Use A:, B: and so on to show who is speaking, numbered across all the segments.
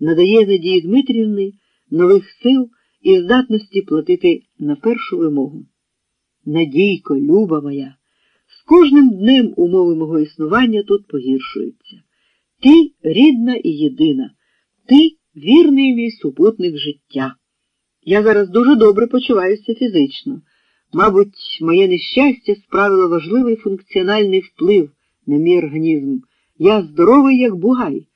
A: надає Надії Дмитрівни нових сил і здатності платити на першу вимогу. Надійко, люба моя, з кожним днем умови мого існування тут погіршуються. Ти рідна і єдина, ти вірний мій супутник життя. Я зараз дуже добре почуваюся фізично. Мабуть, моє нещастя справило важливий функціональний вплив на мій організм. Я здоровий, як бугай.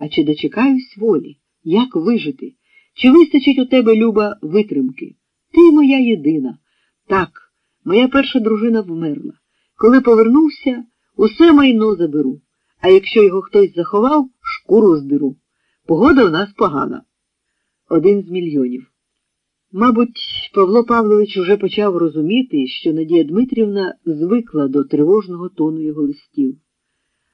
A: А чи дочекаюсь волі? Як вижити? Чи вистачить у тебе, Люба, витримки? Ти моя єдина. Так, моя перша дружина вмерла. Коли повернувся, усе майно заберу. А якщо його хтось заховав, шкуру здеру. Погода у нас погана. Один з мільйонів. Мабуть, Павло Павлович уже почав розуміти, що Надія Дмитрівна звикла до тривожного тону його листів.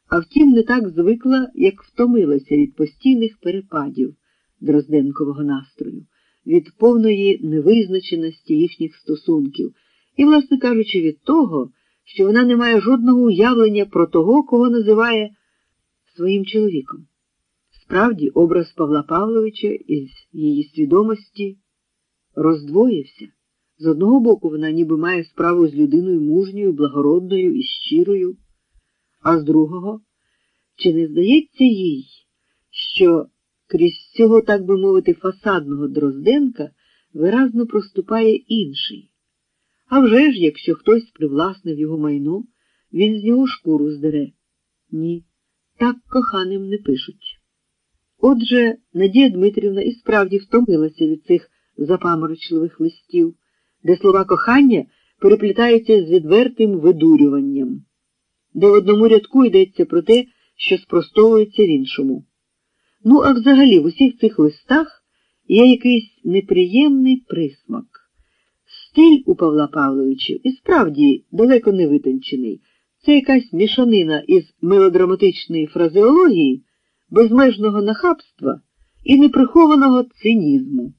A: А втім, не так звикла, як втомилася від постійних перепадів Дрозденкового настрою, від повної невизначеності їхніх стосунків, і, власне кажучи, від того, що вона не має жодного уявлення про того, кого називає своїм чоловіком. Справді, образ Павла Павловича із її свідомості роздвоївся. З одного боку, вона ніби має справу з людиною мужньою, благородною і щирою, а з другого, чи не здається їй, що крізь цього, так би мовити, фасадного Дрозденка виразно проступає інший? А вже ж, якщо хтось привласнив його майно, він з нього шкуру здере. Ні, так коханим не пишуть. Отже, Надія Дмитрівна і справді втомилася від цих запаморочливих листів, де слова кохання переплітаються з відвертим видурюванням, де в одному рядку йдеться про те, що спростовується в іншому. Ну, а взагалі в усіх цих листах є якийсь неприємний присмак. Стиль у Павла Павловича і справді далеко не витончений. Це якась мішанина із мелодраматичної фразеології, безмежного нахабства і неприхованого цинізму.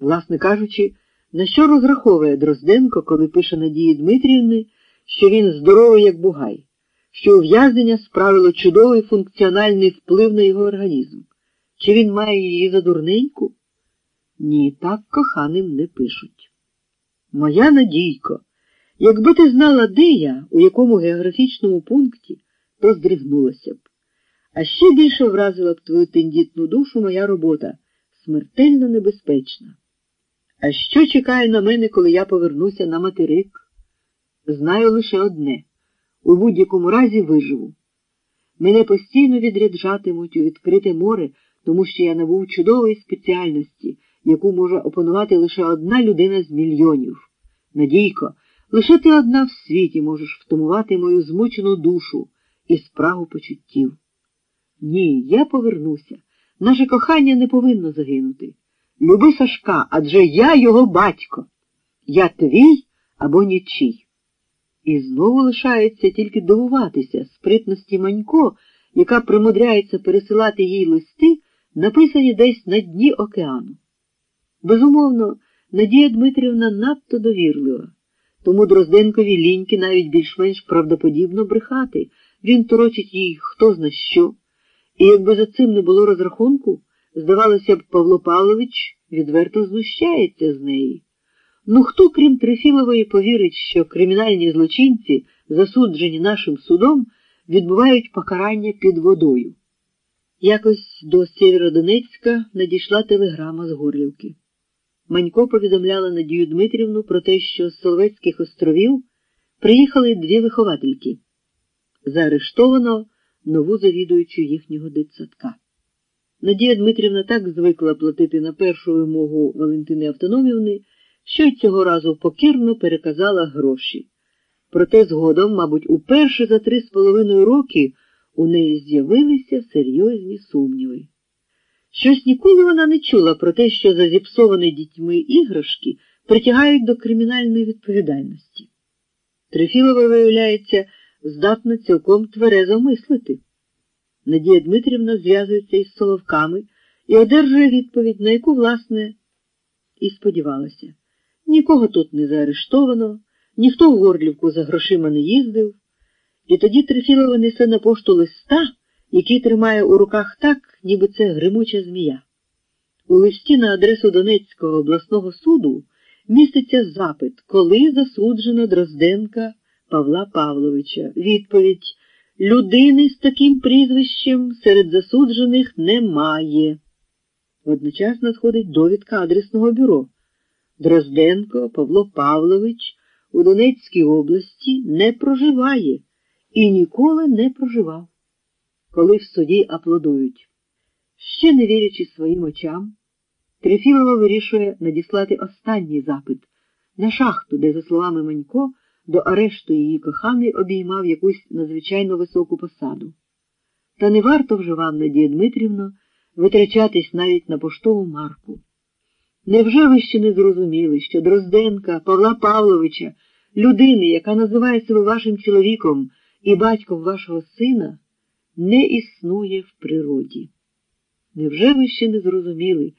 A: Власне кажучи, на що розраховує Дрозденко, коли пише Надії Дмитрівни, що він здоровий, як бугай, що ув'язнення справило чудовий функціональний вплив на його організм? Чи він має її за дурненьку? Ні, так коханим не пишуть. Моя Надійко, якби ти знала, де я, у якому географічному пункті, то здригнулася б. А ще більше вразила б твою тендітну душу моя робота, смертельно небезпечна. А що чекає на мене, коли я повернуся на материк? Знаю лише одне у будь-якому разі виживу. Мене постійно відряджатимуть у відкрите море, тому що я набув чудової спеціальності, яку може опанувати лише одна людина з мільйонів. Надійко, лише ти одна в світі можеш втамувати мою змучену душу і спрагу почуттів. Ні, я повернуся. Наше кохання не повинно загинути. Люби Сашка, адже я його батько. Я твій або нічий. І знову лишається тільки дивуватися спритності Манько, яка примудряється пересилати їй листи, написані десь на дні океану. Безумовно, Надія Дмитрівна надто довірлива, тому Дрозденкові ліньки навіть більш-менш правдоподібно брехати, він торочить їй хто зна що. І якби за цим не було розрахунку, здавалося б, Павло Павлович відверто знущається з неї. Ну хто, крім Трифілової, повірить, що кримінальні злочинці, засуджені нашим судом, відбувають покарання під водою? Якось до Сєвєродонецька надійшла телеграма з Горлівки. Манько повідомляла Надію Дмитрівну про те, що з Соловецьких островів приїхали дві виховательки. Заарештовано нову завідуючу їхнього дитсадка. Надія Дмитрівна так звикла платити на першу вимогу Валентини Автономівни, що й цього разу покірно переказала гроші. Проте згодом, мабуть, уперше за три з половиною роки у неї з'явилися серйозні сумніви. Щось ніколи вона не чула про те, що за зіпсовані дітьми іграшки притягають до кримінальної відповідальності. Трифілова, виявляється, здатна цілком тверезо мислити. Надія Дмитрівна зв'язується із Соловками і одержує відповідь, на яку, власне, і сподівалася. Нікого тут не заарештовано, ніхто в Горлівку за грошима не їздив, і тоді Трифілова несе на пошту листа. який тримає у руках так, ніби це гримуча змія. У листі на адресу Донецького обласного суду міститься запит, коли засуджено Дрозденка Павла Павловича. Відповідь людини з таким прізвищем серед засуджених немає. Водночас надходить довідка адресного бюро. Дрозденко Павло Павлович у Донецькій області не проживає і ніколи не проживав. Коли в суді аплодують. Ще не вірячи своїм очам, Трефілова вирішує надіслати останній запит на шахту, де, за словами Манько, до арешту її коханий обіймав якусь надзвичайно високу посаду. Та не варто вже вам, Надія Дмитрівно, витрачатись навіть на поштову марку. Невже ви ще не зрозуміли, що Дрозденка, Павла Павловича, людини, яка називає себе вашим чоловіком і батьком вашого сина, не існує в природі? Невже ви ще не зрозуміли?